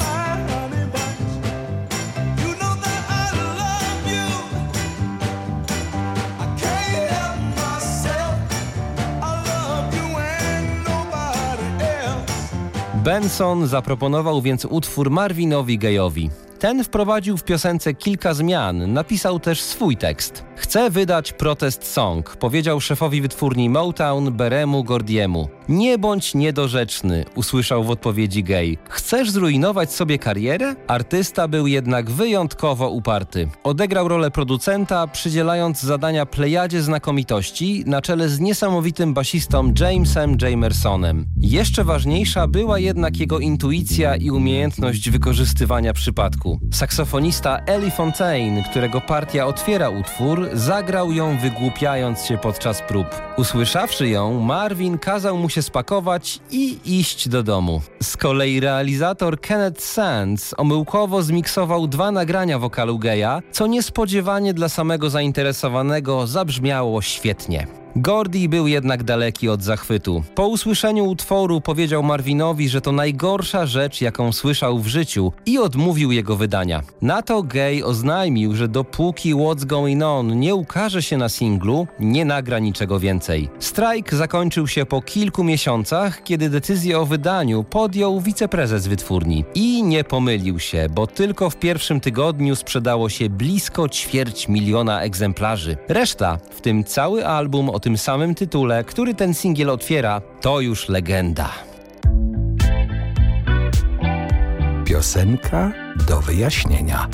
Benson zaproponował więc utwór Marvinowi Gaye'owi. Ten wprowadził w piosence kilka zmian, napisał też swój tekst. Chcę wydać protest song, powiedział szefowi wytwórni Motown Beremu Gordiemu. Nie bądź niedorzeczny, usłyszał w odpowiedzi Gay. Chcesz zrujnować sobie karierę? Artysta był jednak wyjątkowo uparty. Odegrał rolę producenta, przydzielając zadania plejadzie znakomitości na czele z niesamowitym basistą Jamesem Jamersonem. Jeszcze ważniejsza była jednak jego intuicja i umiejętność wykorzystywania przypadku. Saksofonista Ellie Fontaine, którego partia otwiera utwór, zagrał ją wygłupiając się podczas prób. Usłyszawszy ją, Marvin kazał mu się spakować i iść do domu. Z kolei realizator Kenneth Sands omyłkowo zmiksował dwa nagrania wokalu Geja, co niespodziewanie dla samego zainteresowanego zabrzmiało świetnie. Gordy był jednak daleki od zachwytu. Po usłyszeniu utworu powiedział Marvinowi, że to najgorsza rzecz, jaką słyszał w życiu i odmówił jego wydania. Na to Gay oznajmił, że dopóki What's Going On nie ukaże się na singlu, nie nagra niczego więcej. Strajk zakończył się po kilku miesiącach, kiedy decyzję o wydaniu podjął wiceprezes wytwórni. I nie pomylił się, bo tylko w pierwszym tygodniu sprzedało się blisko ćwierć miliona egzemplarzy. Reszta, w tym cały album o tym samym tytule, który ten singiel otwiera, to już legenda. Piosenka do wyjaśnienia.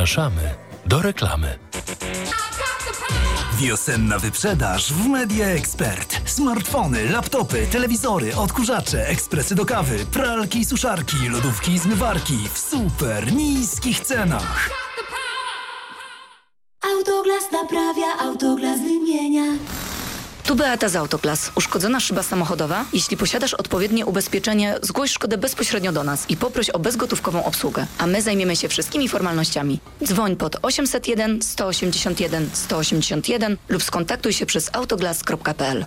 Zapraszamy do reklamy. Wiosenna wyprzedaż w Media Expert. Smartfony, laptopy, telewizory, odkurzacze, ekspresy do kawy, pralki i suszarki, lodówki i zmywarki w super niskich cenach. Autoglas naprawia, autoglas wymienia. Tu Beata z Autoglas. Uszkodzona szyba samochodowa? Jeśli posiadasz odpowiednie ubezpieczenie, zgłoś szkodę bezpośrednio do nas i poproś o bezgotówkową obsługę, a my zajmiemy się wszystkimi formalnościami. Dzwoń pod 801 181 181 lub skontaktuj się przez autoglas.pl.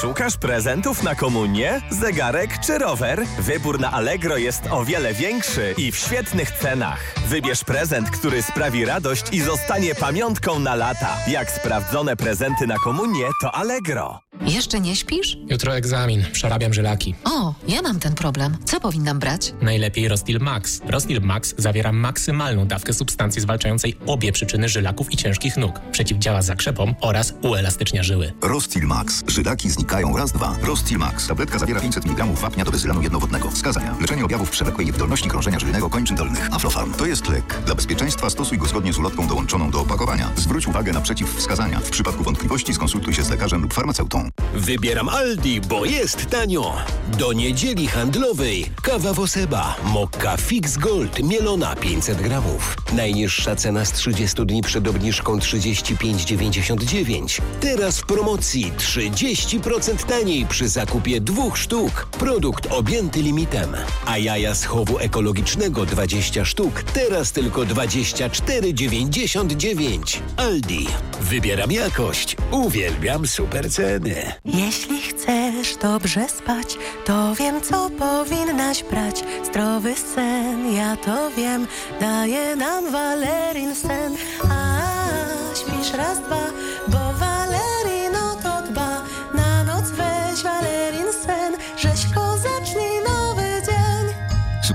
Szukasz prezentów na komunię? Zegarek czy rower? Wybór na Allegro jest o wiele większy i w świetnych cenach. Wybierz prezent, który sprawi radość i zostanie pamiątką na lata. Jak sprawdzone prezenty na komunię, to Allegro. Jeszcze nie śpisz? Jutro egzamin, przerabiam żylaki. O, ja mam ten problem. Co powinnam brać? Najlepiej Rostil Max. Rostil Max zawiera maksymalną dawkę substancji zwalczającej obie przyczyny żylaków i ciężkich nóg. Przeciwdziała zakrzepom oraz uelastycznia żyły. Rostil Max. Żylaki znikają raz, dwa. Rostil Max. Tabletka zawiera 500 mg wapnia do bezylanu jednowodnego. Wskazania. Leczenie objawów przewlekłej niewydolności krążenia żylnego kończyn dolnych. Aflofarm. To jest lek. Dla bezpieczeństwa stosuj go zgodnie z ulotką dołączoną do opakowania. Zwróć uwagę na przeciwwskazania. W przypadku wątpliwości skonsultuj się z lekarzem lub farmaceutą. Wybieram Aldi, bo jest tanio. Do niedzieli handlowej kawa Woseba, mokka Fix Gold, mielona 500 gramów. Najniższa cena z 30 dni przed obniżką 35,99. Teraz w promocji 30% taniej przy zakupie dwóch sztuk. Produkt objęty limitem. A jaja z chowu ekologicznego 20 sztuk, teraz tylko 24,99. Aldi. Wybieram jakość. Uwielbiam super ceny. Jeśli chcesz dobrze spać, to wiem, co powinnaś brać. Zdrowy sen, ja to wiem, daje nam Valerin sen. A śpisz raz, dwa, bo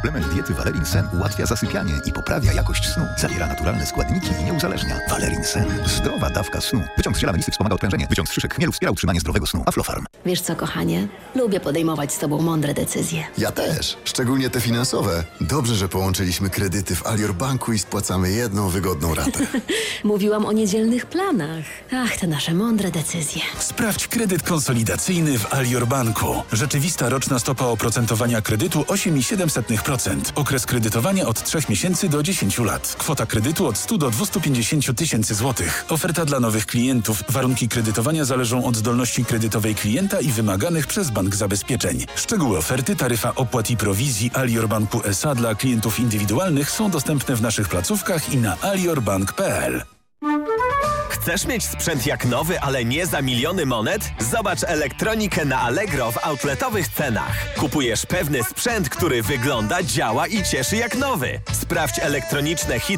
Suplement diety Valerin Sen ułatwia zasypianie i poprawia jakość snu. Zawiera naturalne składniki i nie uzależnia. Valerin Sen. Zdrowa dawka snu. Wyciąg z ziela melisy wspomaga odprężenie. Wyciąg z szyszek chmielu wspiera utrzymanie zdrowego snu. Aflofarm. Wiesz co, kochanie? Lubię podejmować z tobą mądre decyzje. Ja też, szczególnie te finansowe. Dobrze, że połączyliśmy kredyty w Alior Banku i spłacamy jedną wygodną ratę. Mówiłam o niedzielnych planach. Ach, te nasze mądre decyzje. Sprawdź kredyt konsolidacyjny w Alior Banku. Rzeczywista roczna stopa oprocentowania kredytu 8,7%. Okres kredytowania od 3 miesięcy do 10 lat. Kwota kredytu od 100 do 250 tysięcy złotych. Oferta dla nowych klientów. Warunki kredytowania zależą od zdolności kredytowej klienta i wymaganych przez bank zabezpieczeń. Szczegóły oferty, taryfa opłat i prowizji Alior Banku SA dla klientów indywidualnych są dostępne w naszych placówkach i na aliorbank.pl. Chcesz mieć sprzęt jak nowy, ale nie za miliony monet? Zobacz elektronikę na Allegro w outletowych cenach. Kupujesz pewny sprzęt, który wygląda, działa i cieszy jak nowy. Sprawdź elektroniczne hity